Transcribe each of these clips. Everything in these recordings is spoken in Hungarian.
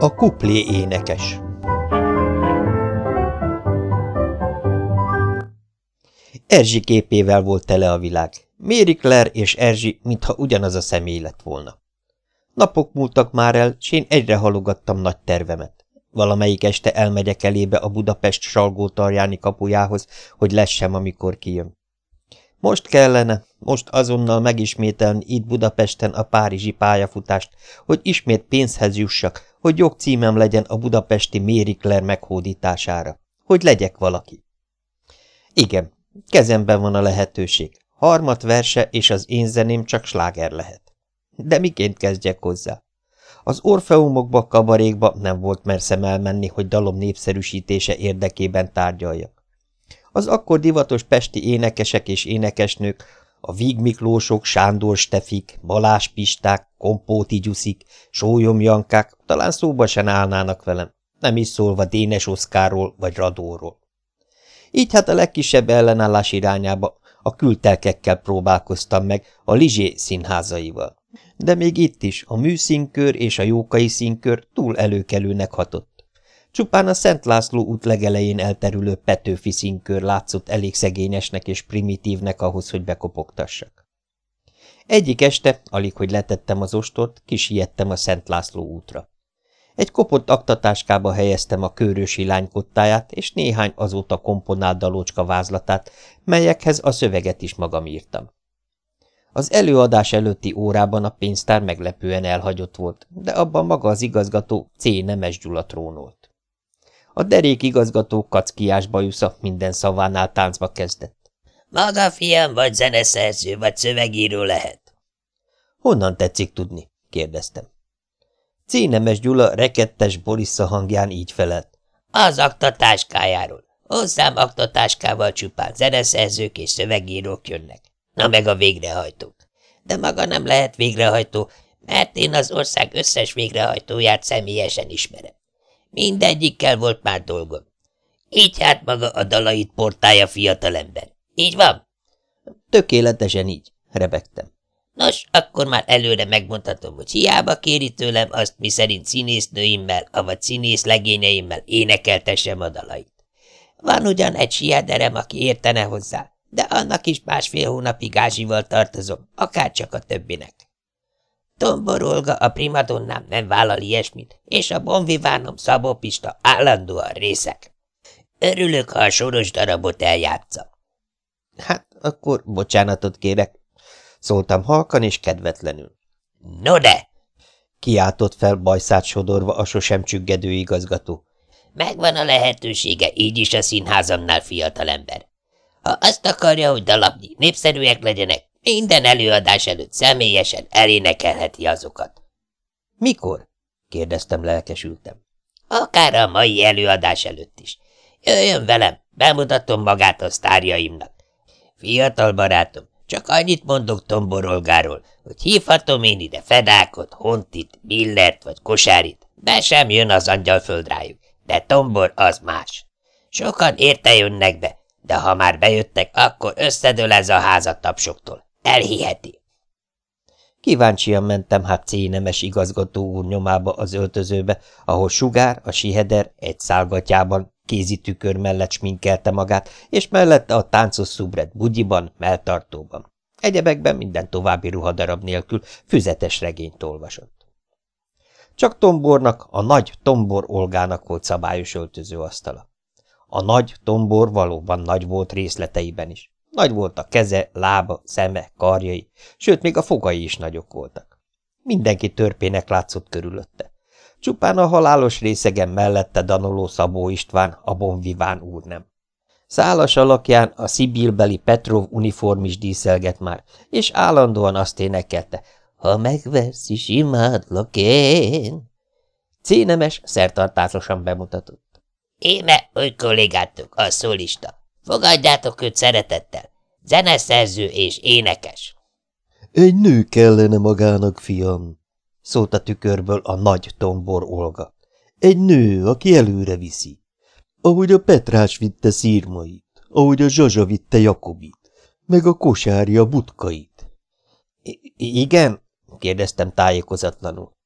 A kuplé énekes Erzsi képével volt tele a világ. Mary Claire és Erzsi, mintha ugyanaz a személy lett volna. Napok múltak már el, s én egyre halogattam nagy tervemet. Valamelyik este elmegyek elébe a Budapest salgótarjáni kapujához, hogy lessem, amikor kijön. Most kellene, most azonnal megismételni itt Budapesten a párizsi pályafutást, hogy ismét pénzhez jussak, hogy jogcímem legyen a budapesti Claire meghódítására. Hogy legyek valaki. Igen, kezemben van a lehetőség. Harmat verse és az én zeném csak sláger lehet. De miként kezdjek hozzá? Az orfeumokba, kabarékba nem volt merszem elmenni, hogy dalom népszerűsítése érdekében tárgyaljak. Az akkor divatos pesti énekesek és énekesnők, a Víg Miklósok, Sándor Stefik, Balás Pisták, Kompóti Gyuszik, Sólyom Jankák talán szóba sen állnának velem, nem is szólva Dénes Oszkáról vagy Radóról. Így hát a legkisebb ellenállás irányába a kültelkekkel próbálkoztam meg, a Lizsé színházaival. De még itt is a műszínkör és a jókai színkör túl előkelőnek hatott. Csupán a Szent László út legelején elterülő Petőfi színkör látszott elég szegényesnek és primitívnek ahhoz, hogy bekopogtassak. Egyik este, alig hogy letettem az ostort, kisiettem a Szent László útra. Egy kopott aktatáskába helyeztem a kőrösi lány kottáját és néhány azóta komponált dalócska vázlatát, melyekhez a szöveget is magam írtam. Az előadás előtti órában a pénztár meglepően elhagyott volt, de abban maga az igazgató C. Nemes Gyula trónolt. A derék igazgató kackiás bajusza minden szavánál táncba kezdett. – Maga, fiam, vagy zeneszerző, vagy szövegíró lehet? – Honnan tetszik tudni? – kérdeztem. C. Nemes Gyula rekettes borissa hangján így felelt. – Az aktatáskájáról. Hozzám aktatáskával csupán zeneszerzők és szövegírók jönnek. Na meg a végrehajtók. De maga nem lehet végrehajtó, mert én az ország összes végrehajtóját személyesen ismerem. Mindegyikkel volt már dolgom. Így hát maga a dalait portálja fiatalember. Így van? Tökéletesen így, rebegtem. Nos, akkor már előre megmondhatom, hogy hiába kéri tőlem azt, mi szerint színésznőimmel, avagy színész legényeimmel énekeltessem a dalait. Van ugyan egy siederem, aki értene hozzá, de annak is másfél hónapig ázsival tartozom, akárcsak a többinek. Tombor Olga, a primadonnám nem vállal ilyesmit, és a bonvivánom Szabó Pista állandóan részek. Örülök, ha a soros darabot eljátsza. Hát, akkor bocsánatot kérek, szóltam halkan és kedvetlenül. No de! kiáltott fel bajszát sodorva a sosem csüggedő igazgató. Megvan a lehetősége így is a színházamnál, fiatalember. Ha azt akarja, hogy dalapnyi népszerűek legyenek, minden előadás előtt személyesen elénekelheti azokat. Mikor? kérdeztem lelkesültem. Akár a mai előadás előtt is. Jöjjön velem, bemutatom magát a sztárjaimnak. Fiatal barátom, csak annyit mondok Tomborolgáról, hogy hívhatom én ide Fedákot, Hontit, Millert vagy Kosárit, de sem jön az angyalföld rájuk, de Tombor az más. Sokan érte jönnek be, de ha már bejöttek, akkor összedől ez a házat tapsoktól. Elhiheti. Kíváncsian mentem hát cénemes igazgató úr nyomába az öltözőbe, ahol Sugár, a siheder egy szálgatjában, kézi tükör mellett sminkelte magát, és mellette a táncos szubret bugyiban, melltartóban. Egyebekben minden további ruhadarab nélkül füzetes regényt olvasott. Csak Tombornak, a nagy Tombor Olgának volt szabályos öltözőasztala. A nagy tombor valóban nagy volt részleteiben is. Nagy volt a keze, lába, szeme, karjai, sőt, még a fogai is nagyok voltak. Mindenki törpének látszott körülötte. Csupán a halálos részegen mellette danoló Szabó István, a bonviván úr nem. Szálas alakján a szibilbeli Petrov uniform is díszelget már, és állandóan azt énekelte, ha megversz is imádlak én. Cénemes szertartásosan bemutatott. Éme, hogy kollégátok, a szólista. Fogadjátok őt szeretettel. Zeneszerző és énekes. Egy nő kellene magának, fiam, szólt a tükörből a nagy tombor Olga. Egy nő, aki előre viszi. ahogy a Petrás vitte szírmait, ahogy a Zsazsa vitte Jakobit, meg a kosári a butkait. I igen? kérdeztem tájékozatlanul.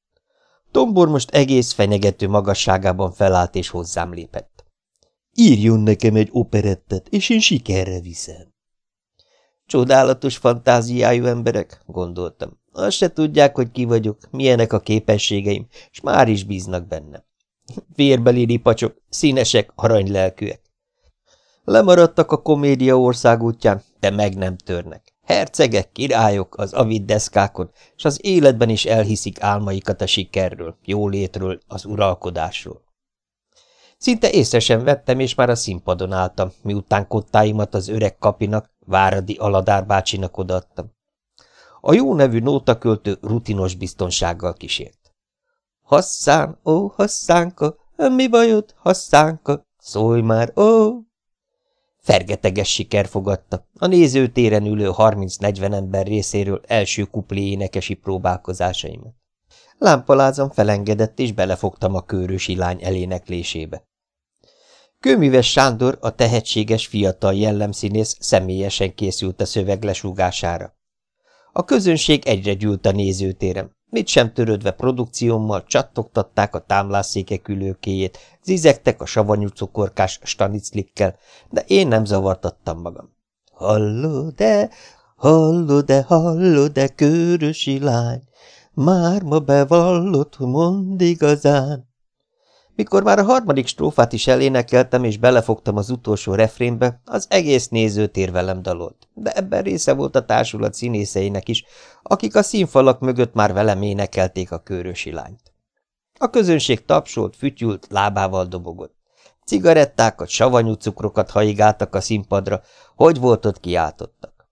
Tombor most egész fenyegető magasságában felállt és hozzám lépett. Írjon nekem egy operettet, és én sikerre viszem. Csodálatos fantáziájú emberek, gondoltam. Azt se tudják, hogy ki vagyok, milyenek a képességeim, és már is bíznak bennem. Vérbeli ripacsok, színesek, aranylelkűek. Lemaradtak a komédia országútján, de meg nem törnek. Hercegek, királyok az avid deszkákon, és az életben is elhiszik álmaikat a sikerről, jólétről, az uralkodásról. Szinte észre sem vettem, és már a színpadon álltam, miután kottáimat az öreg kapinak, Váradi Aladár bácsinak odaadtam. A jó nevű nótaköltő rutinos biztonsággal kísért. Hasszán, ó, hasszánka, mi bajod, hasszánka, szólj már, ó! Fergeteges siker fogadta. A nézőtéren ülő 30-40 ember részéről első kuplé énekesi próbálkozásaimat. Lámpalázam felengedett, és belefogtam a kőrösi lány eléneklésébe. Kőműves Sándor, a tehetséges fiatal jellemszínész személyesen készült a szöveg lesúgására. A közönség egyre gyűlt a nézőtérem. Mit sem törődve produkciómmal, csattogtatták a támlászékek ülőkéjét, zizegtek a savanyú cukorkás staniclikkel, de én nem zavartattam magam. Hallod-e, hallod-e, hallod-e, körösi lány, már ma bevallott, mond igazán. Mikor már a harmadik strófát is elénekeltem, és belefogtam az utolsó refrénbe, az egész nézőtér velem dalolt, de ebben része volt a társulat színészeinek is, akik a színfalak mögött már velem énekelték a körösi lányt. A közönség tapsolt, fütyült, lábával dobogott. Cigarettákat, savanyú cukrokat haigáltak a színpadra, hogy volt ott kiáltottak.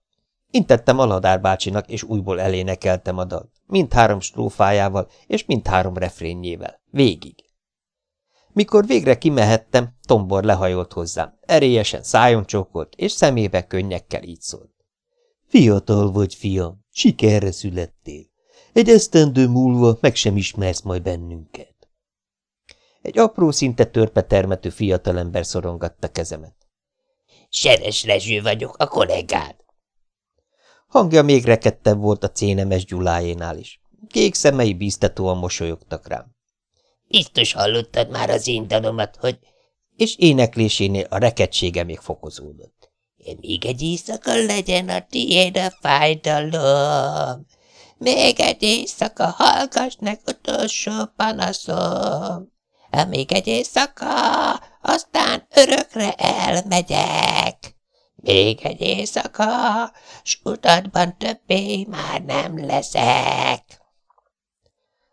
Intettem Aladár bácsinak, és újból elénekeltem a dalt, mindhárom strófájával és mindhárom refrénjével, végig. Mikor végre kimehettem, Tombor lehajolt hozzám, erélyesen szájon csókolt, és szemébe könnyekkel így szólt. Fiatal vagy, fiam, sikerre születtél. Egy esztendő múlva meg sem ismersz majd bennünket. Egy apró, szinte törpe termető fiatalember szorongatta kezemet. Seres Rezső vagyok, a kollégád. Hangja még rekettebb volt a cénemes Gyuláénál is. Kék szemei bíztatóan mosolyogtak rám. Biztos hallottad már az én dalomat, hogy... És éneklésénél a rekedtsége még fokozódott. Még egy éjszaka legyen a tiéd a fájdalom. Még egy éjszaka hallgass meg utolsó panaszom. Még egy éjszaka, aztán örökre elmegyek. Még egy éjszaka, s utatban többé már nem leszek.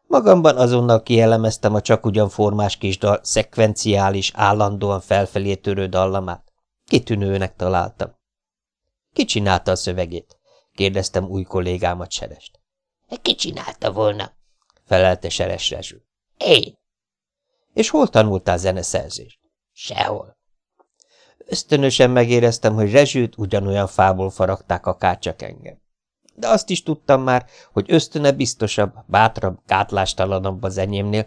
Magamban azonnal kielemeztem a csak ugyan formás kis dal szekvenciális, állandóan felfelé törő dallamát. Kitűnőnek találtam. Ki csinálta a szövegét? kérdeztem új kollégámat Serest. Ki csinálta volna? felelte Seres Rezső. Én. És hol tanultál zeneszerzést? Sehol. Ösztönösen megéreztem, hogy Rezsőt ugyanolyan fából faragták akárcsak engem de azt is tudtam már, hogy ösztöne biztosabb, bátrabb, gátlástalanabb az enyémnél,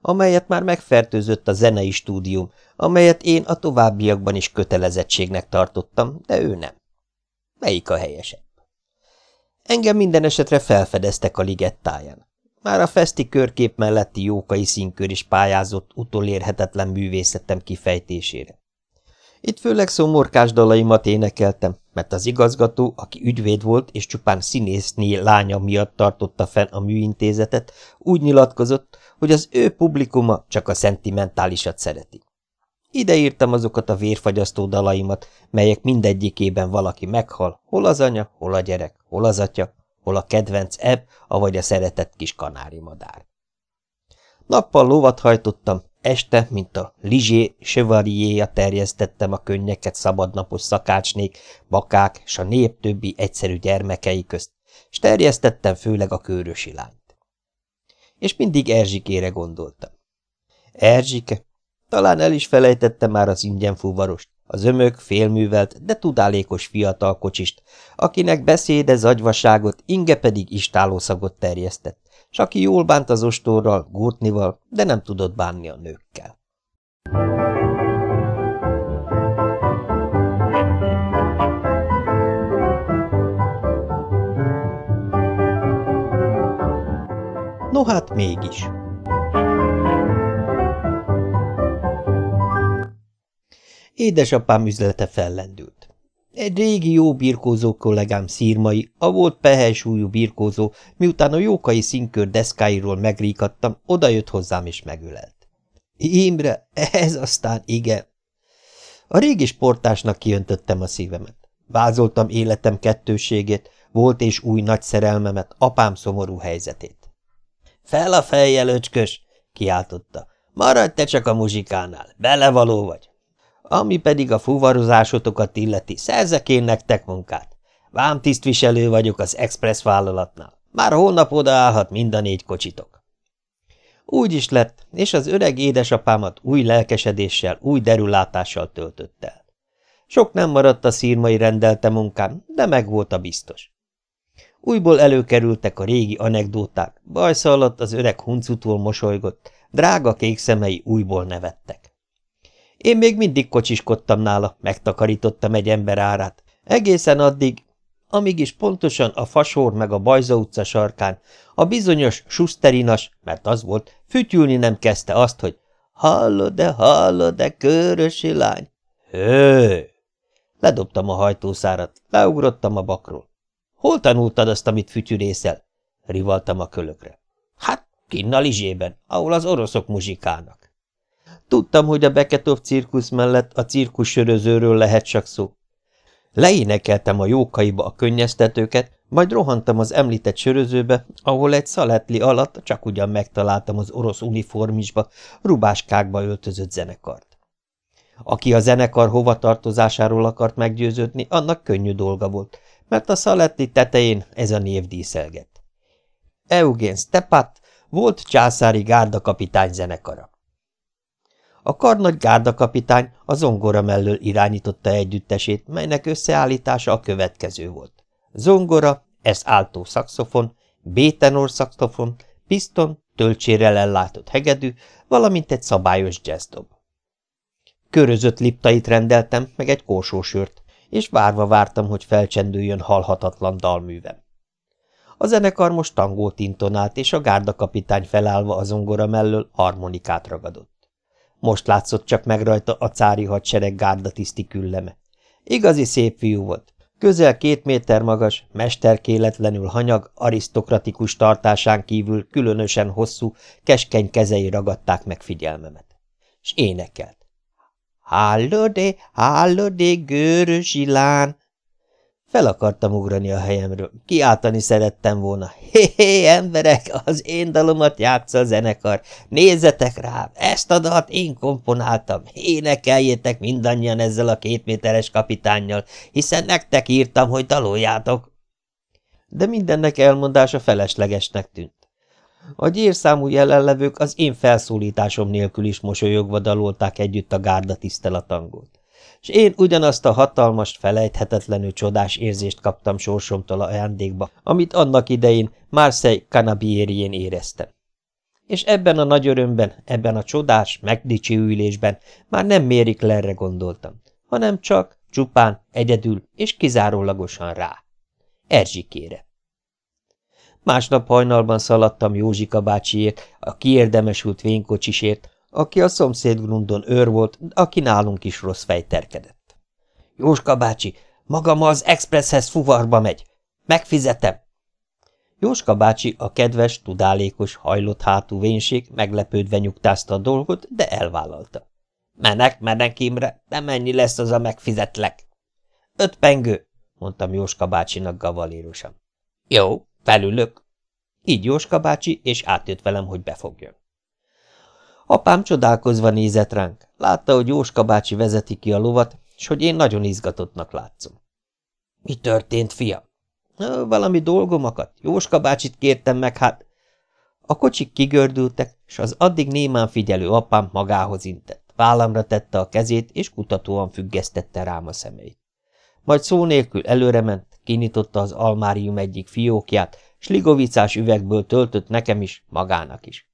amelyet már megfertőzött a zenei stúdium, amelyet én a továbbiakban is kötelezettségnek tartottam, de ő nem. Melyik a helyesebb? Engem minden esetre felfedeztek a ligettáján. Már a feszti körkép melletti jókai színkör is pályázott utolérhetetlen művészetem kifejtésére. Itt főleg szomorkás dalaimat énekeltem, mert az igazgató, aki ügyvéd volt és csupán színészné lánya miatt tartotta fenn a műintézetet, úgy nyilatkozott, hogy az ő publikuma csak a szentimentálisat szereti. Ide írtam azokat a vérfagyasztó dalaimat, melyek mindegyikében valaki meghal, hol az anya, hol a gyerek, hol az atya, hol a kedvenc ebb, avagy a szeretett kis kanári madár. Nappal lovat hajtottam, Este, mint a Lizsé chevalier terjesztettem a könnyeket szabadnapos szakácsnék, bakák és a nép többi egyszerű gyermekei közt, és terjesztettem főleg a kőrösi lányt. És mindig Erzsikére gondoltam. Erzsike? Talán el is felejtette már az ingyen fuvarost, az ömök, félművelt, de tudálékos fiatal kocsist, akinek beszéde zagyvaságot, inge pedig istálószagot terjesztett és aki jól bánt az ostorral, gurtnival, de nem tudott bánni a nőkkel. No hát mégis. Édesapám üzlete fellendült. Egy régi jó birkózó kollégám szírmai, a volt pehelsúlyú birkózó, miután a jókai színkör deszkáiról megríkadtam, odajött hozzám és megölelt. Imre, ez aztán igen. A régi sportásnak kiöntöttem a szívemet. Vázoltam életem kettőségét, volt és új nagy szerelmemet, apám szomorú helyzetét. Fel a fejjel, öcskös! kiáltotta. Maradj te csak a muzsikánál, belevaló vagy. Ami pedig a fuvarozásotokat illeti, szerzek én nektek munkát. Vámtisztviselő vagyok az Express vállalatnál. Már holnap odaállhat mind a négy kocsitok. Úgy is lett, és az öreg édesapámat új lelkesedéssel, új derülátással töltött el. Sok nem maradt a szírmai rendelte munkám, de megvolt a biztos. Újból előkerültek a régi anekdóták, bajsza alatt az öreg huncutól mosolygott, drága kék szemei újból nevettek. Én még mindig kocsiskodtam nála, megtakarítottam egy ember árát, egészen addig, amíg is pontosan a Fasor meg a Bajza utca sarkán a bizonyos Susterinas, mert az volt, fütyülni nem kezdte azt, hogy hallod-e, hallod-e, körösi lány? Hő! Ledobtam a hajtószárat, leugrottam a bakról. Hol tanultad azt, amit fütyűrészel? Rivaltam a kölökre. Hát, kinn a Lizsében, ahol az oroszok muzsikálnak. Tudtam, hogy a Beketov cirkusz mellett a cirkussörözőről lehet csak szó. Leénekeltem a jókaiba a könnyeztetőket, majd rohantam az említett sörözőbe, ahol egy szaletli alatt csak ugyan megtaláltam az orosz uniformisba, rubáskákba öltözött zenekart. Aki a zenekar hovatartozásáról akart meggyőződni, annak könnyű dolga volt, mert a szaletti tetején ez a név díszelgett. Eugen Stepat volt császári gárdakapitány zenekara. A karnagy gárdakapitány a zongora mellől irányította együttesét, melynek összeállítása a következő volt. Zongora, ez áltó szaxofon, B-tenor szaxofon, piston, töltsérrel ellátott hegedű, valamint egy szabályos jazzdob. Körözött liptait rendeltem, meg egy korsósört, és várva vártam, hogy felcsendüljön halhatatlan dalművem. A zenekar most tangót intonált, és a gárdakapitány felállva a zongora mellől harmonikát ragadott. Most látszott csak meg rajta a cári hadsereg gárdatiszti külleme. Igazi szép fiú volt. Közel két méter magas, mesterkéletlenül hanyag, arisztokratikus tartásán kívül különösen hosszú, keskeny kezei ragadták meg figyelmemet. S énekelt. Hallodé, hallodé, gőrös ilán! Fel akartam ugrani a helyemről, kiáltani szerettem volna. Hé-hé, emberek, az én dalomat játsza a zenekar. Nézzetek rám, ezt a dalt én komponáltam. Énekeljétek mindannyian ezzel a kétméteres kapitánnyal, hiszen nektek írtam, hogy daloljátok. De mindennek elmondása feleslegesnek tűnt. A gyérszámú jelenlevők az én felszólításom nélkül is mosolyogva dalolták együtt a gárda tisztelatangót és én ugyanazt a hatalmas, felejthetetlenül csodás érzést kaptam sorsomtól ajándékba, amit annak idején Marseille Canabiérién éreztem. És ebben a nagy örömben, ebben a csodás, megdicsőülésben már nem mérik lerre gondoltam, hanem csak, csupán, egyedül és kizárólagosan rá. Erzsikére. Másnap hajnalban szaladtam Józsika bácsiért, a kiérdemesült vénkocsisért, aki a szomszéd grundon őr volt, aki nálunk is rossz fejterkedett. Jóska bácsi, maga ma az expresshez fuvarba megy. Megfizetem. Jóska bácsi, a kedves, tudálékos, hajlott hátú vénség meglepődve nyugtázta a dolgot, de elvállalta. Menek, menek, Imre, de mennyi lesz az a megfizetlek? Öt pengő, mondtam Jóska bácsinak gavalérosan. Jó, felülök. Így Jóska bácsi, és átjött velem, hogy befogjon. Apám csodálkozva nézett ránk. Látta, hogy Jóska bácsi vezeti ki a lovat, és hogy én nagyon izgatottnak látszom. – Mi történt, fiam? – Valami dolgomakat. Jóska bácsit kértem meg, hát... A kocsik kigördültek, és az addig némán figyelő apám magához intett. Vállamra tette a kezét, és kutatóan függesztette rám a szemeit. Majd szó nélkül előrement, kinyitotta az almárium egyik fiókját, sligovicás üvegből töltött nekem is, magának is.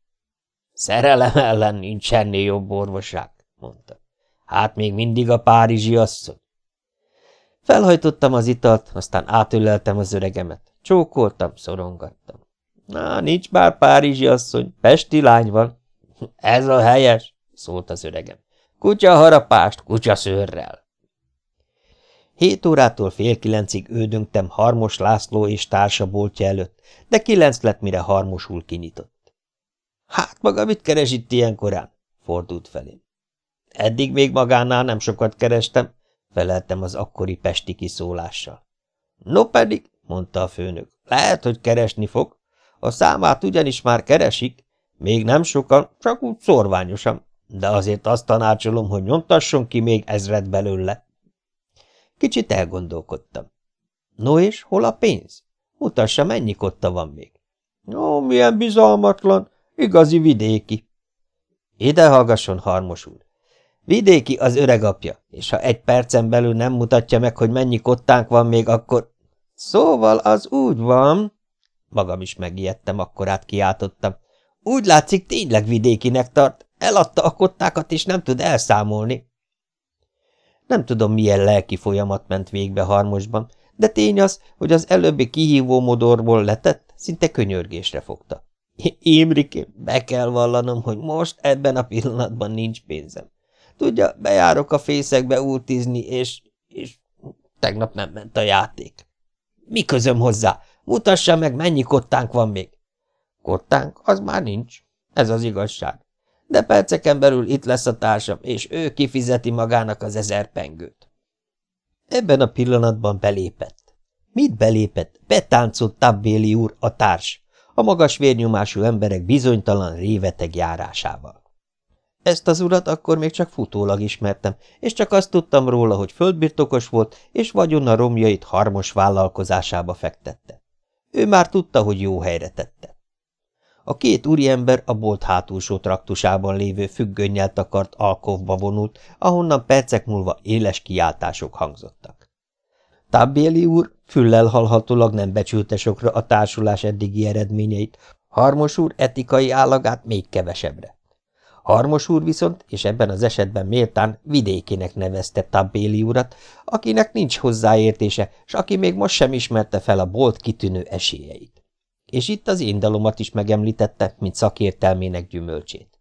Szerelem ellen nincs ennél jobb orvosság, mondta. Hát még mindig a párizsi asszony. Felhajtottam az italt, aztán átöleltem az öregemet. Csókoltam, szorongattam. Na, nincs már Párizsi asszony, Pesti lány van. Ez a helyes, szólt az öregem. Kutya harapást, kutya szőrrel. Hét órától fél kilencig ődöngtem Harmos László és társa boltja előtt, de kilenc lett, mire Harmosul kinyitott. Hát maga mit keres itt ilyen korán? fordult felém. Eddig még magánál nem sokat kerestem, feleltem az akkori pesti kiszólással. No pedig, mondta a főnök, lehet, hogy keresni fog. A számát ugyanis már keresik, még nem sokan, csak úgy szorványosan, de azért azt tanácsolom, hogy nyomtasson ki még ezred belőle. Kicsit elgondolkodtam. No és hol a pénz? Mutassa, mennyi kotta van még. Ó, milyen bizalmatlan, igazi vidéki. Ide hallgasson, Harmos úr. Vidéki az öreg apja, és ha egy percen belül nem mutatja meg, hogy mennyi kottánk van még, akkor... Szóval az úgy van... Magam is megijedtem, akkor át kiáltottam. Úgy látszik, tényleg vidékinek tart. Eladta a kottákat, és nem tud elszámolni. Nem tudom, milyen lelki folyamat ment végbe Harmosban, de tény az, hogy az előbbi kihívó modorból letett, szinte könyörgésre fogta. Imrikém, be kell vallanom, hogy most ebben a pillanatban nincs pénzem. Tudja, bejárok a fészekbe útizni, és, és tegnap nem ment a játék. Mi közöm hozzá? Mutassa meg, mennyi kottánk van még. Kottánk? Az már nincs. Ez az igazság. De perceken belül itt lesz a társam, és ő kifizeti magának az ezer pengőt. Ebben a pillanatban belépett. Mit belépett? Betáncolt Tabbéli úr, a társ, a magas vérnyomású emberek bizonytalan réveteg járásával. Ezt az urat akkor még csak futólag ismertem, és csak azt tudtam róla, hogy földbirtokos volt, és vagyonna romjait harmos vállalkozásába fektette. Ő már tudta, hogy jó helyre tette. A két úriember a bolt hátulsó traktusában lévő függönnyel takart alkovba vonult, ahonnan percek múlva éles kiáltások hangzottak. Tabbéli úr füllel hallhatólag nem becsülte sokra a társulás eddigi eredményeit, Harmos úr etikai állagát még kevesebbre. Harmos úr viszont, és ebben az esetben méltán vidékinek nevezte Tabbéli urat, akinek nincs hozzáértése, s aki még most sem ismerte fel a bolt kitűnő esélyeit. És itt az én dalomat is megemlítette, mint szakértelmének gyümölcsét.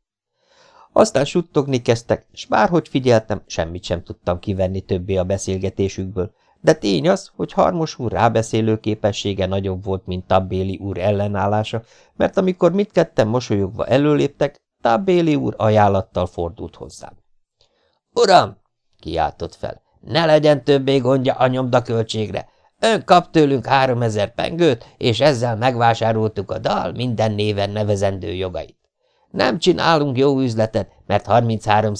Aztán suttogni kezdtek, s bárhogy figyeltem, semmit sem tudtam kivenni többé a beszélgetésükből, de tény az, hogy Harmos úr rábeszélő képessége nagyobb volt, mint Tabbéli úr ellenállása, mert amikor mindketten mosolyogva előléptek, Tabbéli úr ajánlattal fordult hozzám. – Uram! – kiáltott fel. – Ne legyen többé gondja a nyomdaköltségre. Ön kap tőlünk háromezer pengőt, és ezzel megvásároltuk a dal minden néven nevezendő jogait. Nem csinálunk jó üzletet, mert 33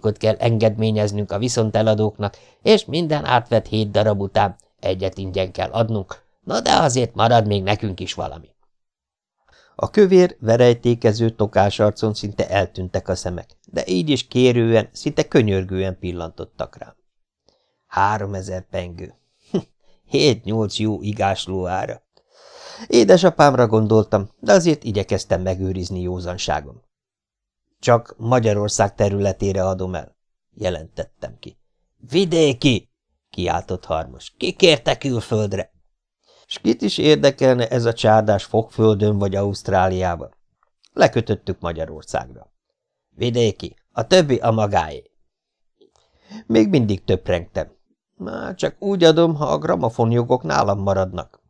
ot kell engedményeznünk a viszonteladóknak, és minden átvett hét darab után egyet ingyen kell adnunk, na de azért marad még nekünk is valami. A kövér, verejtékező tokás arcon szinte eltűntek a szemek, de így is kérően, szinte könyörgően pillantottak rám. Háromezer pengő. Hét-nyolc jó igásló ára. Édesapámra gondoltam, de azért igyekeztem megőrizni józanságom. Csak Magyarország területére adom el, jelentettem ki. Vidéki! kiáltott Harmos. Ki kérte külföldre? S kit is érdekelne ez a csárdás fogföldön vagy Ausztráliában? Lekötöttük Magyarországra. Vidéki, a többi a magáé. Még mindig töprengtem. Már csak úgy adom, ha a gramofonjogok nálam maradnak.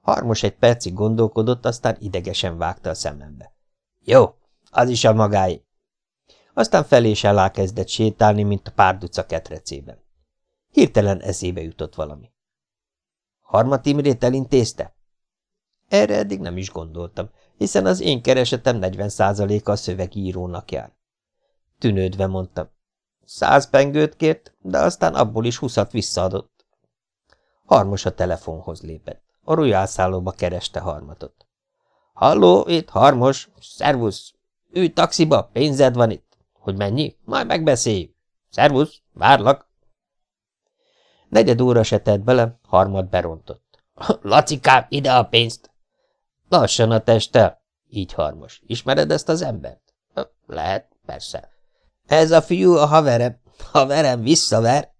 Harmos egy percig gondolkodott, aztán idegesen vágta a szemembe. Jó, az is a magáé. Aztán felé és alá kezdett sétálni, mint a párduca ketrecében. Hirtelen eszébe jutott valami. Harmat Imrét elintézte? Erre eddig nem is gondoltam, hiszen az én keresetem 40%-a a szövegírónak jár. Tűnődve mondtam. Száz pengőt kért, de aztán abból is huszat visszaadott. Harmos a telefonhoz lépett. A rujászállóba kereste harmatot. Halló, itt Harmos, szervusz, ülj taxiba, pénzed van itt. Hogy mennyi? Majd megbeszéljük. Szervusz, várlak. Negyed óra se tett bele, harmad berontott. Lacikám, ide a pénzt! Lassan a testtel, így harmos. Ismered ezt az embert? Lehet, persze. Ez a fiú a haverem. Haverem visszaver.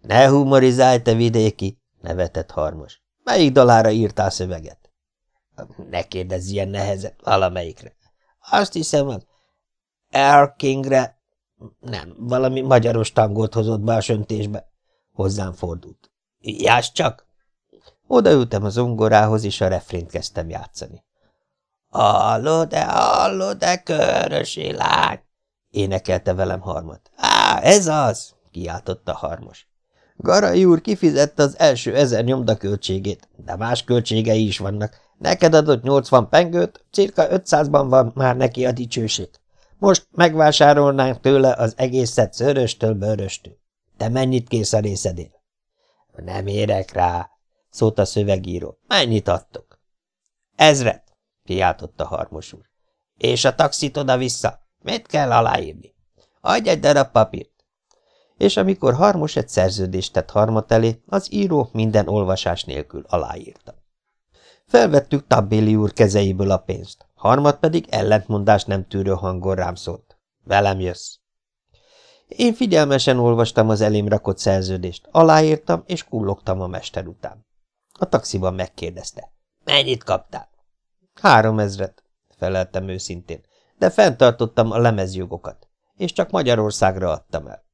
Ne humorizálj, te vidéki, nevetett harmos. Melyik dalára írtál szöveget? Ne kérdezz ilyen nehezet valamelyikre. Azt hiszem, az Erkingre... Nem, valami magyaros tangolt hozott be a söntésbe. Hozzám fordult. Jász csak! Odaültem az zongorához, és a refrént kezdtem játszani. Hallod-e, hallod-e, körösi lány? énekelte velem harmat. Á, ez az! kiáltotta harmos. Garai úr kifizette az első ezer nyomdaköltségét, de más költségei is vannak. Neked adott 80 pengőt, cirka 500-ban van már neki a dicsőség. Most megvásárolnánk tőle az egészet szöröstől bőröstől. Te mennyit kész a részedén? Nem érek rá, szólt a szövegíró. Mennyit adtok? Ezret, kiáltotta Harmos úr. És a taxit oda-vissza? Mit kell aláírni? Adj egy darab papírt. És amikor Harmos egy szerződést tett Harmat elé, az író minden olvasás nélkül aláírta. Felvettük Tabbéli úr kezeiből a pénzt, Harmat pedig ellentmondás nem tűrő hangon rám szólt. Velem jössz. Én figyelmesen olvastam az elém rakott szerződést, aláírtam és kullogtam a mester után. A taxiban megkérdezte. Mennyit kaptál? Három ezret, feleltem őszintén, de fenntartottam a lemezjogokat, és csak Magyarországra adtam el.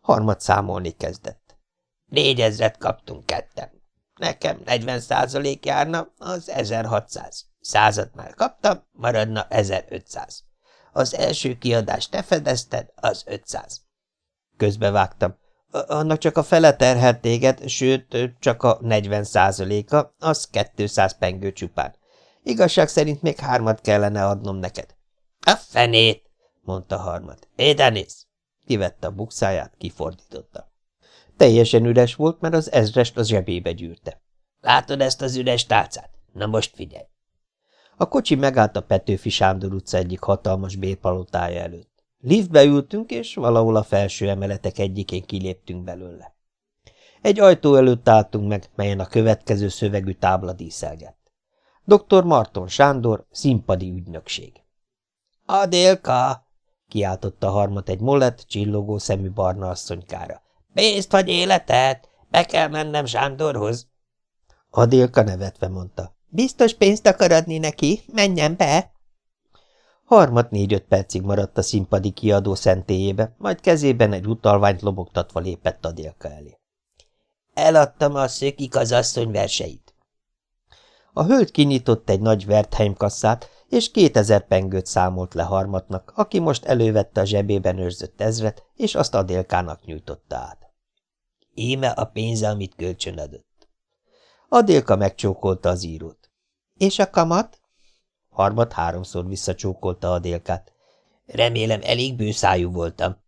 Harmad számolni kezdett. Négyezret kaptunk ketten. Nekem 40 százalék járna, az 1600. Százat már kaptam, maradna 1500. Az első kiadást te fedezted, az 500. Közbevágtam. Annak csak a fele terhelt téged, sőt, csak a 40 százaléka, az 200 pengő csupán. Igazság szerint még hármat kellene adnom neked. A fenét, mondta harmad. Édenész! Kivette a bukszáját, kifordította. Teljesen üres volt, mert az ezrest az zsebébe gyűrte. Látod ezt az üres tálcát? Na most figyelj! A kocsi megállt a Petőfi Sándor utca egyik hatalmas bérpalotája előtt. Liftbe ültünk, és valahol a felső emeletek egyikén kiléptünk belőle. Egy ajtó előtt álltunk meg, melyen a következő szövegű tábla díszelgett. Dr. Marton Sándor, színpadi ügynökség. – Adélka! – kiáltotta harmat egy molett, csillogó szemű barna asszonykára. – Pénzt vagy életet? Be kell mennem Sándorhoz. Adélka nevetve mondta. – Biztos pénzt akar adni neki, menjen be! Harmat négy-öt percig maradt a színpadi kiadó szentélyébe, majd kezében egy utalványt lobogtatva lépett Adélka elé. Eladtam a szökik az asszony verseit. A hölgy kinyitott egy nagy Wertheim kasszát, és kétezer pengőt számolt le Harmatnak, aki most elővette a zsebében őrzött ezret, és azt Adélkának nyújtotta át. Íme a pénze, amit kölcsön adott. Adélka megcsókolta az írót. És a kamat? Harmat háromszor visszacsókolta Adélkát. Remélem elég bőszájú voltam.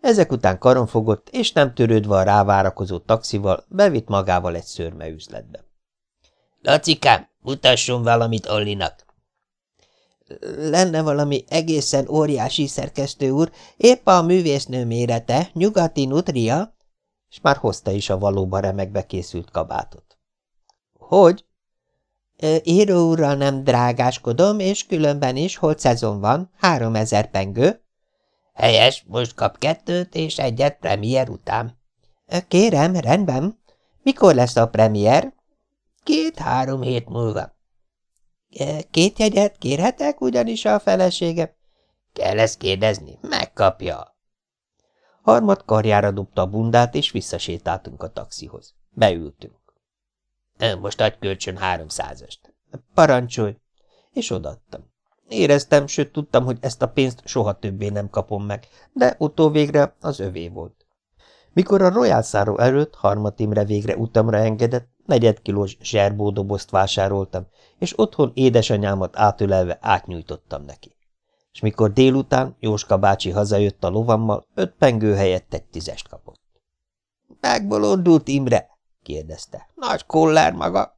Ezek után karon fogott, és nem törődve a rávárakozó taxival, bevitt magával egy szörme üzletbe. Lacikám, mutasson valamit Ollinak. Lenne valami egészen óriási szerkesztő úr, épp a művésznő mérete, nyugati nutria, és már hozta is a valóban remekbe készült kabátot. Hogy? Író úrral nem drágáskodom, és különben is, hogy szezon van, három ezer pengő. Helyes, most kap kettőt, és egyet premier után. Kérem, rendben. Mikor lesz a premier? Két-három hét múlva. Két jegyet kérhetek, ugyanis a felesége. Kell ezt kérdezni? Megkapja. Harmad karjára dobta a bundát, és visszasétáltunk a taxihoz. Beültünk. Most adj kölcsön háromszázast. Parancsolj! És odaadtam. Éreztem, sőt tudtam, hogy ezt a pénzt soha többé nem kapom meg, de utóvégre az övé volt. Mikor a Royal Száro előtt Harmat Imre végre utamra engedett, negyedkilós zserbódobozt vásároltam, és otthon édesanyámat átölelve átnyújtottam neki. És mikor délután Jóska bácsi hazajött a lovammal, öt pengő helyett egy tízest kapott. – Megbolondult Imre? – kérdezte. – Nagy kollár maga.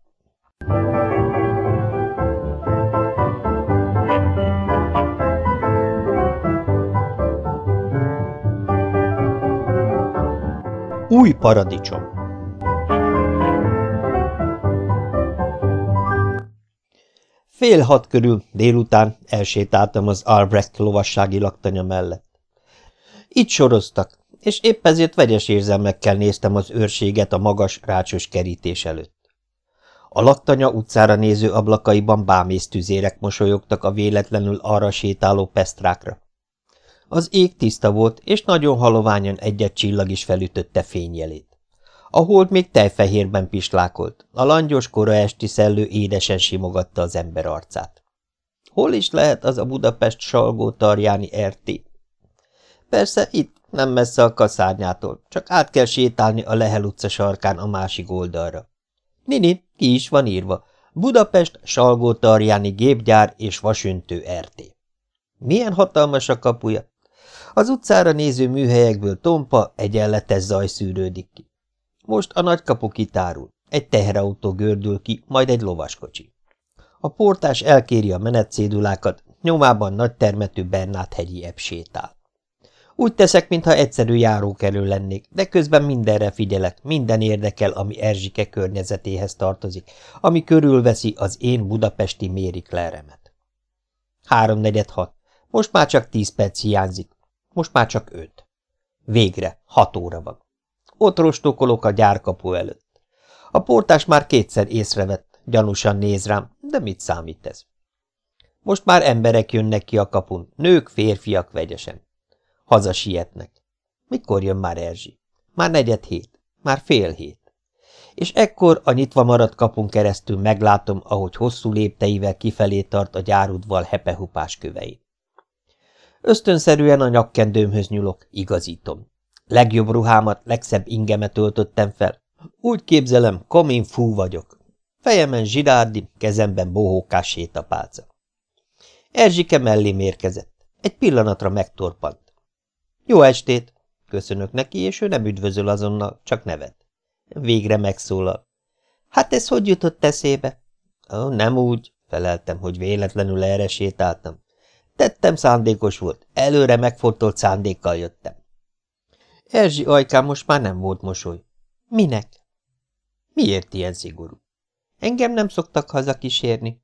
Új paradicsom Fél hat körül délután elsétáltam az Albrecht lovassági laktanya mellett. Itt soroztak, és épp ezért vegyes érzelmekkel néztem az őrséget a magas, rácsos kerítés előtt. A laktanya utcára néző ablakaiban bámésztüzérek mosolyogtak a véletlenül arra sétáló pesztrákra. Az ég tiszta volt, és nagyon haloványan egyet csillag is felütötte fényjelét. A hold még tejfehérben pislákolt, a langyos kora esti szellő édesen simogatta az ember arcát. Hol is lehet az a Budapest salgó tarjáni RT? Persze itt, nem messze a kaszárnyától, csak át kell sétálni a Lehel utca sarkán a másik oldalra. Nini, ki is van írva, Budapest salgó tarjáni gépgyár és vasöntő RT. Milyen hatalmas a kapuja! Az utcára néző műhelyekből tompa, egyenletes zaj szűrődik ki. Most a nagykapu kitárul, egy teherautó gördül ki, majd egy lovaskocsi. A portás elkéri a menetcédulákat, nyomában nagy termetű Bernát hegyi ebb sétál. Úgy teszek, mintha egyszerű járókelő lennék, de közben mindenre figyelek, minden érdekel, ami Erzsike környezetéhez tartozik, ami körülveszi az én budapesti mérikleremet. Háromnegyed hat. Most már csak tíz perc hiányzik. Most már csak öt. Végre, hat óra van. Ott rostokolok a gyárkapu előtt. A portás már kétszer észrevett, gyanúsan néz rám, de mit számít ez? Most már emberek jönnek ki a kapun, nők, férfiak vegyesen. Haza sietnek. Mikor jön már Erzsi? Már negyed hét, már fél hét. És ekkor a nyitva maradt kapun keresztül meglátom, ahogy hosszú lépteivel kifelé tart a gyárudval hepehupás kövei. Ösztönszerűen a nyakkendőmhöz nyúlok, igazítom. Legjobb ruhámat, legszebb ingemet öltöttem fel. Úgy képzelem, kamin fú vagyok. Fejemen zsidárdi, kezemben bohókás sétapálca. Erzsike mellé érkezett. Egy pillanatra megtorpant. Jó estét! Köszönök neki, és ő nem üdvözöl azonnal, csak nevet. Végre megszólal. Hát ez hogy jutott eszébe? Ó, nem úgy, feleltem, hogy véletlenül erre sétáltam. Tettem szándékos volt, előre megfotolt szándékkal jöttem. Erzsi ajkán most már nem volt mosoly. Minek? Miért ilyen szigorú? Engem nem szoktak haza kísérni.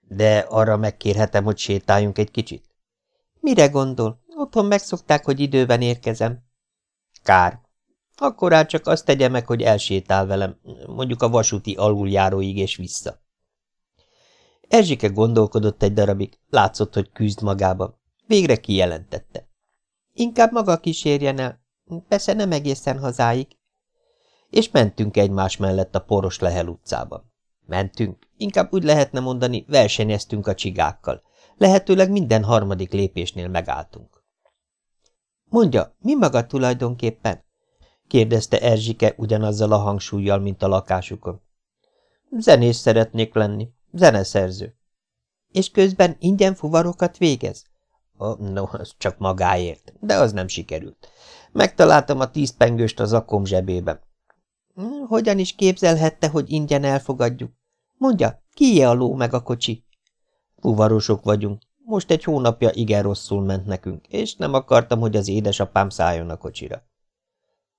De arra megkérhetem, hogy sétáljunk egy kicsit. Mire gondol? Otthon megszokták, hogy időben érkezem. Kár. Akkor át csak azt tegye meg, hogy elsétál velem, mondjuk a vasúti aluljáróig és vissza. Erzsike gondolkodott egy darabig, látszott, hogy küzd magába. Végre kijelentette. Inkább maga kísérjen el, persze nem egészen hazáig. És mentünk egymás mellett a poros Lehel utcában. Mentünk, inkább úgy lehetne mondani, versenyeztünk a csigákkal. Lehetőleg minden harmadik lépésnél megálltunk. Mondja, mi maga tulajdonképpen? kérdezte Erzsike ugyanazzal a hangsúlyjal, mint a lakásukon. Zenész szeretnék lenni, zeneszerző. És közben ingyen fuvarokat végez? Oh, no, az csak magáért, de az nem sikerült. Megtaláltam a tíz pengőst az akom zsebében. Hm, hogyan is képzelhette, hogy ingyen elfogadjuk? Mondja, kié a ló meg a kocsi? Fuvarosok vagyunk. Most egy hónapja igen rosszul ment nekünk, és nem akartam, hogy az édesapám szálljon a kocsira.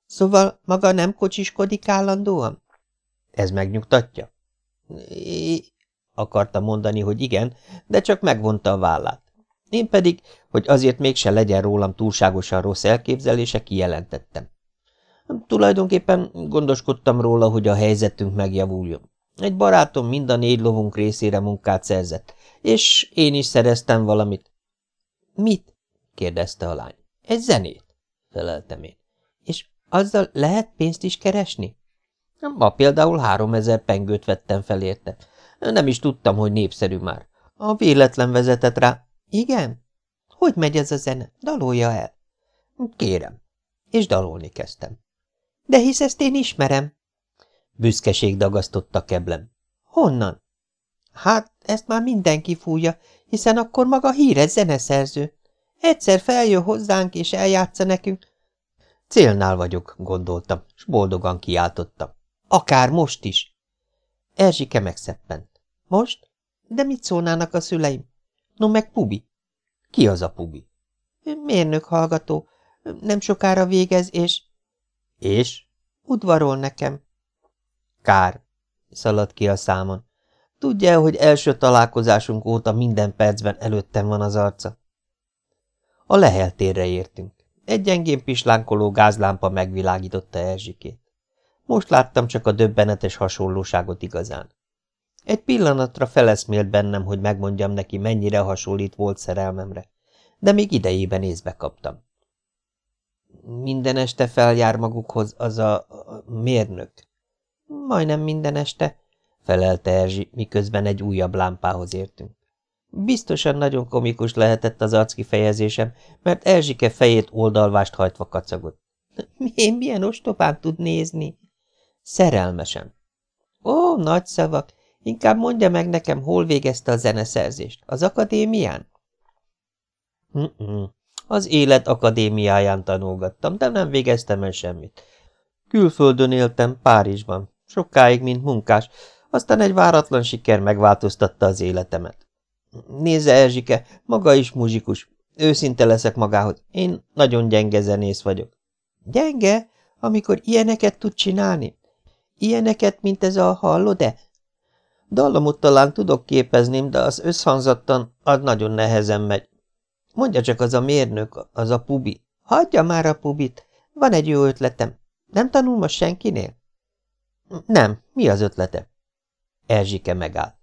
Szóval maga nem kocsiskodik állandóan? Ez megnyugtatja? É, akarta mondani, hogy igen, de csak megvonta a vállát. Én pedig, hogy azért mégse legyen rólam túlságosan rossz elképzelése, kijelentettem. Tulajdonképpen gondoskodtam róla, hogy a helyzetünk megjavuljon. Egy barátom mind a négy lovunk részére munkát szerzett, és én is szereztem valamit. Mit? kérdezte a lány. Egy zenét, feleltem én. És azzal lehet pénzt is keresni? Ma például három ezer pengőt vettem fel érte. Nem is tudtam, hogy népszerű már. A véletlen vezetett rá. Igen? Hogy megy ez a zene? Dalolja el. Kérem. És dalolni kezdtem. De hisz ezt én ismerem. Büszkeség dagasztotta keblem. Honnan? Hát, ezt már mindenki fújja, hiszen akkor maga híres zeneszerző. Egyszer feljön hozzánk és eljátsza nekünk. Célnál vagyok, gondoltam, s boldogan kiáltottam. Akár most is. Erzsike megszeppent. Most? De mit szólnának a szüleim? No meg Pubi. Ki az a Pubi? Mérnök hallgató. Nem sokára végez, és... És? Udvarol nekem. Kár, szaladt ki a számon. Tudja, hogy első találkozásunk óta minden percben előttem van az arca? A leheltérre értünk. Egy gyengén pislánkoló gázlámpa megvilágította Erzsikét. Most láttam csak a döbbenetes hasonlóságot igazán. Egy pillanatra feleszmélt bennem, hogy megmondjam neki, mennyire hasonlít volt szerelmemre, de még idejében észbe kaptam. Minden este feljár magukhoz az a, a mérnök. Majdnem minden este, felelte Erzsi, miközben egy újabb lámpához értünk. Biztosan nagyon komikus lehetett az arckifejezésem, mert Erzsike fejét oldalvást hajtva kacagott. Én milyen ostopán tud nézni? Szerelmesen. Ó, nagy szavak, inkább mondja meg nekem, hol végezte a zeneszerzést. Az akadémián? Mm -mm. Az élet akadémiáján tanulgattam, de nem végeztem el semmit. Külföldön éltem, Párizsban, sokáig, mint munkás, aztán egy váratlan siker megváltoztatta az életemet. Nézze, Erzsike, maga is muzsikus. Őszinte leszek magához. Én nagyon gyenge zenész vagyok. Gyenge? Amikor ilyeneket tud csinálni? Ilyeneket, mint ez a hallod-e? Dallamot talán tudok képezni, de az összhangzattan az nagyon nehezen megy. Mondja csak az a mérnök, az a pubi. Hagyja már a pubit. Van egy jó ötletem. Nem tanul most senkinél? Nem. Mi az ötlete? Erzsike megállt.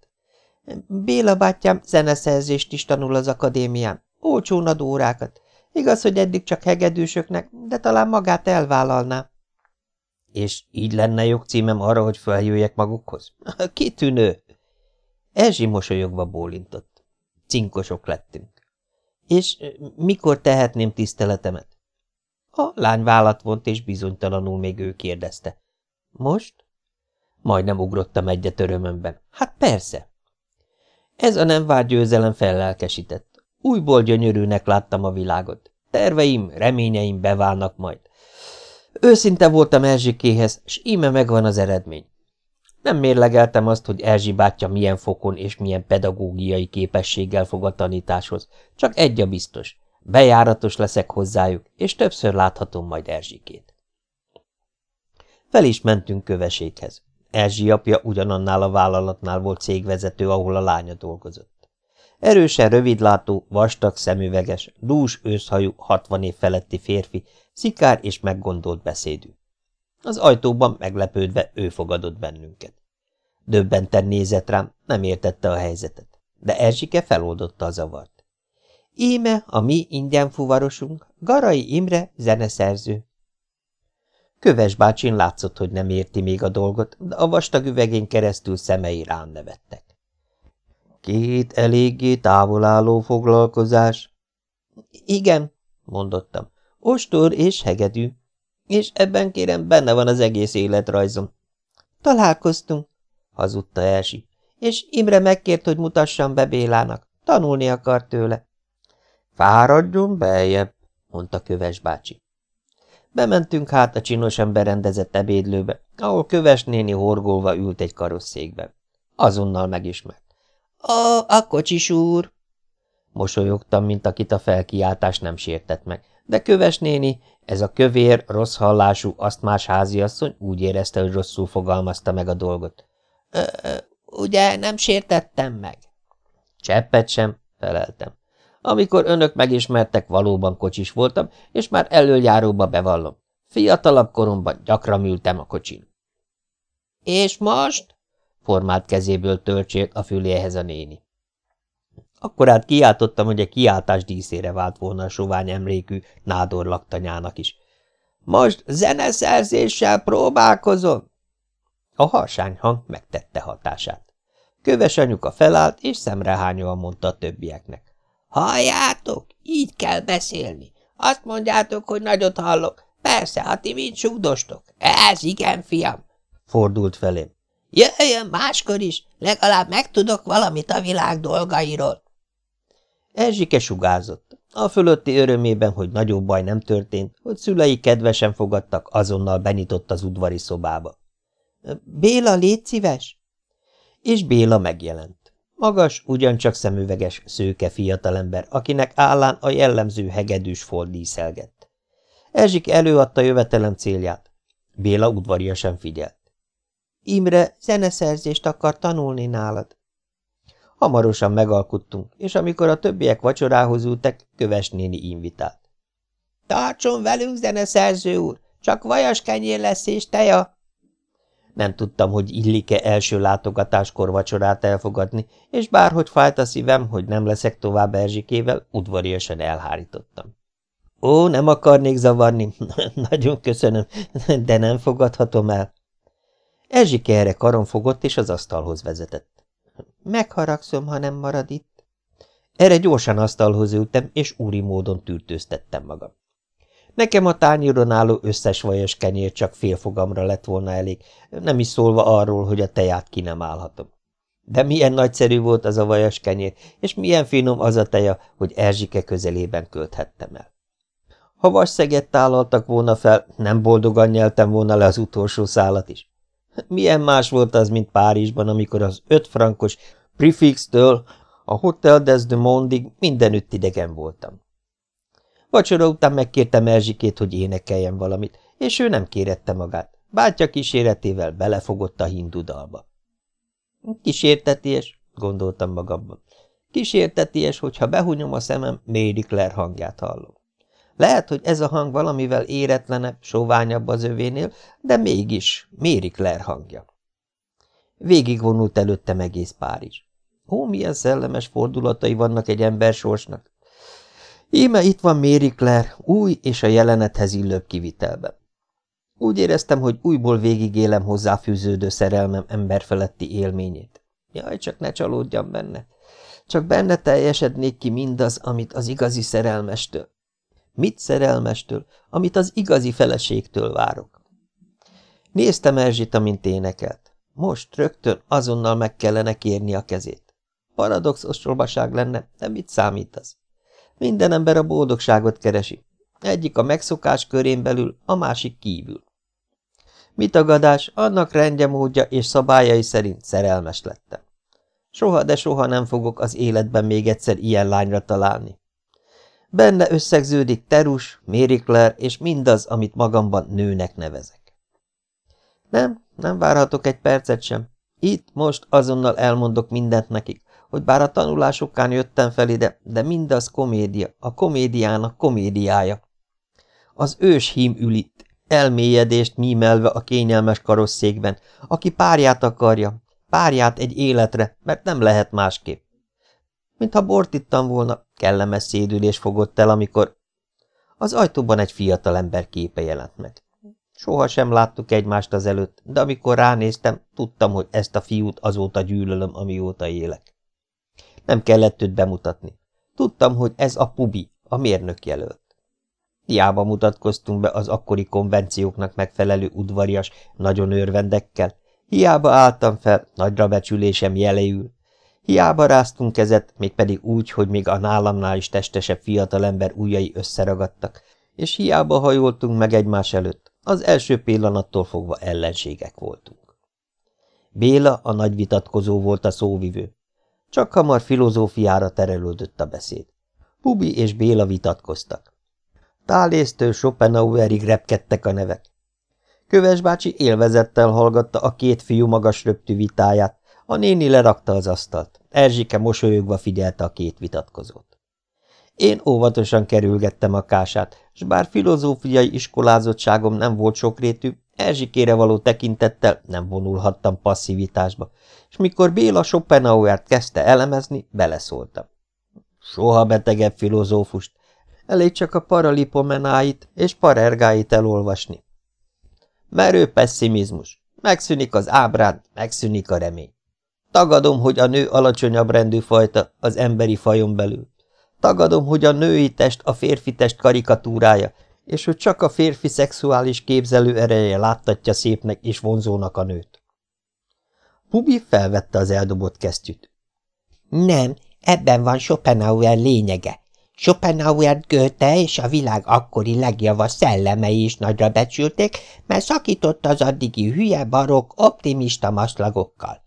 Béla bátyám zeneszerzést is tanul az akadémián. Olcsón ad órákat. Igaz, hogy eddig csak hegedűsöknek, de talán magát elvállalná. És így lenne jogcímem arra, hogy feljöjjek magukhoz? Kitűnő! Erzsi mosolyogva bólintott. Cinkosok lettünk. És mikor tehetném tiszteletemet? A lány vállat vont, és bizonytalanul még ő kérdezte. Most? Majdnem ugrottam egyet örömömben. Hát persze. Ez a nem várt győzelem fellelkesített. Újból gyönyörűnek láttam a világot. Terveim, reményeim beválnak majd. Őszinte voltam Erzsikéhez, s íme megvan az eredmény. Nem mérlegeltem azt, hogy Erzsi bátyja milyen fokon és milyen pedagógiai képességgel fog a tanításhoz, csak egy a biztos. Bejáratos leszek hozzájuk, és többször láthatom majd Erzsikét. Fel is mentünk köveséghez. Erzsi apja ugyanannál a vállalatnál volt cégvezető, ahol a lánya dolgozott. Erősen rövidlátó, vastag szemüveges, dús őszhajú, hatvan év feletti férfi, szikár és meggondolt beszédű. Az ajtóban meglepődve ő fogadott bennünket. Döbbenten nézett rám, nem értette a helyzetet, de Erzsike feloldotta a zavart. Íme a mi ingyen fuvarosunk, Garai Imre zeneszerző. Köves bácsin látszott, hogy nem érti még a dolgot, de a vastag üvegén keresztül szemei rám nevettek. Két eléggé távolálló foglalkozás. Igen, mondottam. Ostor és hegedű. És ebben kérem, benne van az egész életrajzom. Találkoztunk, hazudta Elsi, és Imre megkért, hogy mutassam be Bélának. Tanulni akar tőle. Fáradjon beljebb, mondta Köves bácsi. Bementünk hát a csinosan berendezett ebédlőbe, ahol Köves néni horgolva ült egy karosszékben. Azonnal megismert. – A, a kocsis úr! Mosolyogtam, mint akit a felkiáltás nem sértett meg, de Köves néni, ez a kövér, rossz hallású, asztmás háziasszony úgy érezte, hogy rosszul fogalmazta meg a dolgot. – Ugye nem sértettem meg? – Cseppet sem, feleltem. Amikor önök megismertek, valóban kocsis voltam, és már előjáróba bevallom. Fiatalabb koromban gyakran ültem a kocsin. – És most? – formált kezéből töltsért a füléhez a néni. Akkor át kiáltottam, hogy a kiáltás díszére vált volna a sovány emlékű nádor laktanyának is. – Most zeneszerzéssel próbálkozom! A harsány hang megtette hatását. Köves anyuka felállt, és szemrehányóan mondta a többieknek. Halljátok? Így kell beszélni. Azt mondjátok, hogy nagyot hallok. Persze, ha ti mind sugdostok. Ez igen, fiam. Fordult felém. Jöjjön máskor is, legalább megtudok valamit a világ dolgairól. Erzsike sugázott. A fölötti örömében, hogy nagyobb baj nem történt, hogy szülei kedvesen fogadtak, azonnal benyitott az udvari szobába. – Béla, légy szíves! És Béla megjelent. Magas, ugyancsak szemüveges, szőke fiatalember, akinek állán a jellemző hegedűs folt díszelgett. Erzsik előadta jövetelem célját. Béla udvariasan figyelt. Imre zeneszerzést akar tanulni nálad. Hamarosan megalkuttunk, és amikor a többiek vacsorához ültek, Köves néni invitált. Tartson velünk, zeneszerző úr, csak vajas kenyér lesz és teja. Nem tudtam, hogy illik-e első látogatáskor vacsorát elfogadni, és bárhogy fájt a szívem, hogy nem leszek tovább Erzsikével, udvariasan elhárítottam. Ó, nem akarnék zavarni, nagyon köszönöm, de nem fogadhatom el. Erzsike erre karon fogott, és az asztalhoz vezetett. Megharagszom, ha nem marad itt. Erre gyorsan asztalhoz ültem, és úri módon tűrtőztettem magam. Nekem a tányíron álló összes vajas kenyér csak félfogamra lett volna elég, nem is szólva arról, hogy a teját ki nem állhatom. De milyen nagyszerű volt az a vajas kenyér, és milyen finom az a teja, hogy Erzsike közelében költhettem el. Ha vasszeget tálaltak volna fel, nem boldogan nyeltem volna le az utolsó szálat is. Milyen más volt az, mint Párizsban, amikor az öt frankos prefix-től a Hotel des de Mondig mindenütt idegen voltam. Vacsora után megkértem Erzsikét, hogy énekeljen valamit, és ő nem kérette magát. Bátya kíséretével belefogott a hindudalba. Kísérteties, gondoltam magamban. Kísérteties, hogyha behunyom a szemem, Mary Claire hangját hallom. Lehet, hogy ez a hang valamivel éretlenebb, soványabb az övénél, de mégis Mary Claire hangja. Végigvonult előttem egész Párizs. Ó, milyen szellemes fordulatai vannak egy ember sorsnak. Íme itt van Mary Claire, új és a jelenethez illőbb kivitelben. Úgy éreztem, hogy újból végigélem hozzáfűződő szerelmem emberfeletti élményét. Jaj, csak ne csalódjam benne. Csak benne teljesednék ki mindaz, amit az igazi szerelmestől. Mit szerelmestől, amit az igazi feleségtől várok. Néztem Erzsit, amint énekelt. Most rögtön azonnal meg kellene kérni a kezét. Paradox ostobaság lenne, de mit számít az? Minden ember a boldogságot keresi. Egyik a megszokás körén belül, a másik kívül. Mi tagadás, annak rendje módja és szabályai szerint szerelmes lettem. Soha, de soha nem fogok az életben még egyszer ilyen lányra találni. Benne összegződik Terus, Mérikler és mindaz, amit magamban nőnek nevezek. Nem, nem várhatok egy percet sem. Itt, most azonnal elmondok mindent nekik, hogy bár a tanulásokán jöttem fel ide, de mindaz komédia, a komédiának komédiája. Az ős hím ül itt, elmélyedést mímelve a kényelmes karosszékben, aki párját akarja, párját egy életre, mert nem lehet másképp. Mintha bort ittam volna, kellemes szédülés fogott el, amikor az ajtóban egy fiatal ember képe jelent meg. Soha sem láttuk egymást az előtt, de amikor ránéztem, tudtam, hogy ezt a fiút azóta gyűlölöm, amióta élek. Nem kellett őt bemutatni. Tudtam, hogy ez a pubi, a mérnök jelölt. Hiába mutatkoztunk be az akkori konvencióknak megfelelő udvarias, nagyon örvendekkel, hiába álltam fel, nagyra becsülésem jeleül, hiába ráztunk kezet, mégpedig úgy, hogy még a nálamnál is testesebb fiatalember ujjai összeragadtak, és hiába hajoltunk meg egymás előtt, az első pillanattól fogva ellenségek voltunk. Béla a nagy vitatkozó volt a szóvivő, csak hamar filozófiára terelődött a beszéd. Pubi és Béla vitatkoztak. Tálésztől Schopenhauerig repkedtek a nevek. Köves bácsi élvezettel hallgatta a két fiú magas röptű vitáját, a néni lerakta az asztalt. Erzsike mosolyogva figyelte a két vitatkozót. Én óvatosan kerülgettem a kását, s bár filozófiai iskolázottságom nem volt sokrétű, Erzsikére való tekintettel nem vonulhattam passzivitásba, és mikor Béla Schopenhauert kezdte elemezni, beleszóltam. Soha betegebb filozófust, elég csak a paralipomenáit és parergáit elolvasni. Merő pessimizmus, megszűnik az ábránd, megszűnik a remény. Tagadom, hogy a nő alacsonyabb rendű fajta az emberi fajon belül. Tagadom, hogy a női test a férfi test karikatúrája, és hogy csak a férfi szexuális képzelő ereje láttatja szépnek és vonzónak a nőt. Pubi felvette az eldobott kesztyűt. Nem, ebben van Schopenhauer lényege. Schopenhauer Goethe és a világ akkori legjavas szellemei is nagyra becsülték, mert szakított az addigi hülye barok optimista maslagokkal.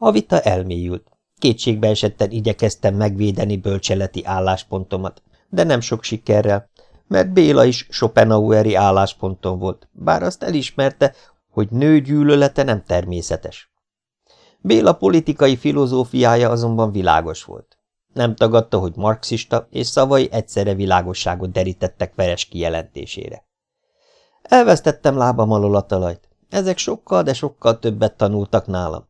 A vita elmélyült. Kétségbe esetten igyekeztem megvédeni bölcseleti álláspontomat, de nem sok sikerrel, mert Béla is Schopenhaueri állásponton volt, bár azt elismerte, hogy nő gyűlölete nem természetes. Béla politikai filozófiája azonban világos volt. Nem tagadta, hogy marxista, és szavai egyszerre világosságot derítettek veres kijelentésére. Elvesztettem lábam alól a talajt. Ezek sokkal, de sokkal többet tanultak nálam.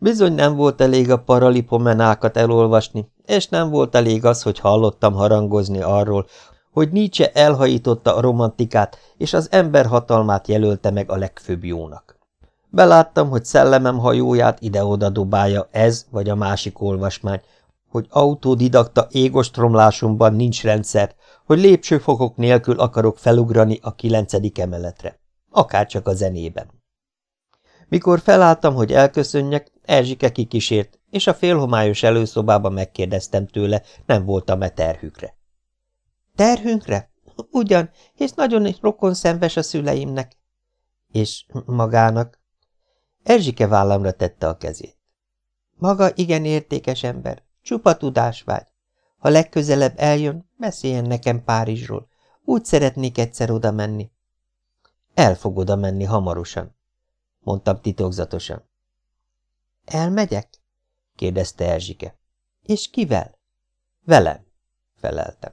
Bizony nem volt elég a paralipomenákat elolvasni, és nem volt elég az, hogy hallottam harangozni arról, hogy Nietzsche elhajította a romantikát, és az ember hatalmát jelölte meg a legfőbb jónak. Beláttam, hogy szellemem hajóját ide-oda dobálja ez vagy a másik olvasmány, hogy autodidakta égostromlásomban nincs rendszer, hogy lépcsőfokok nélkül akarok felugrani a kilencedik emeletre, akárcsak a zenében. Mikor felálltam, hogy elköszönjek, Erzsike kikísért, és a félhomályos előszobába megkérdeztem tőle, nem voltam-e terhükre. Terhünkre? Ugyan, és nagyon rokon szenves a szüleimnek. És magának? Erzsike vállamra tette a kezét. Maga igen értékes ember, csupa tudásvágy. Ha legközelebb eljön, beszéljen nekem Párizsról. Úgy szeretnék egyszer oda menni. El fog oda menni hamarosan, mondtam titokzatosan. Elmegyek? kérdezte Erzsike. És kivel? Velem, feleltem.